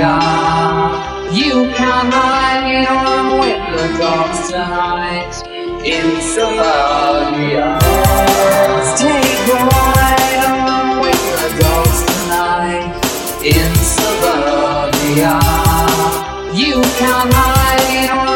are. You can hang on with the dogs tonight in suburbia. Take a ride with the dogs tonight. You can hang on.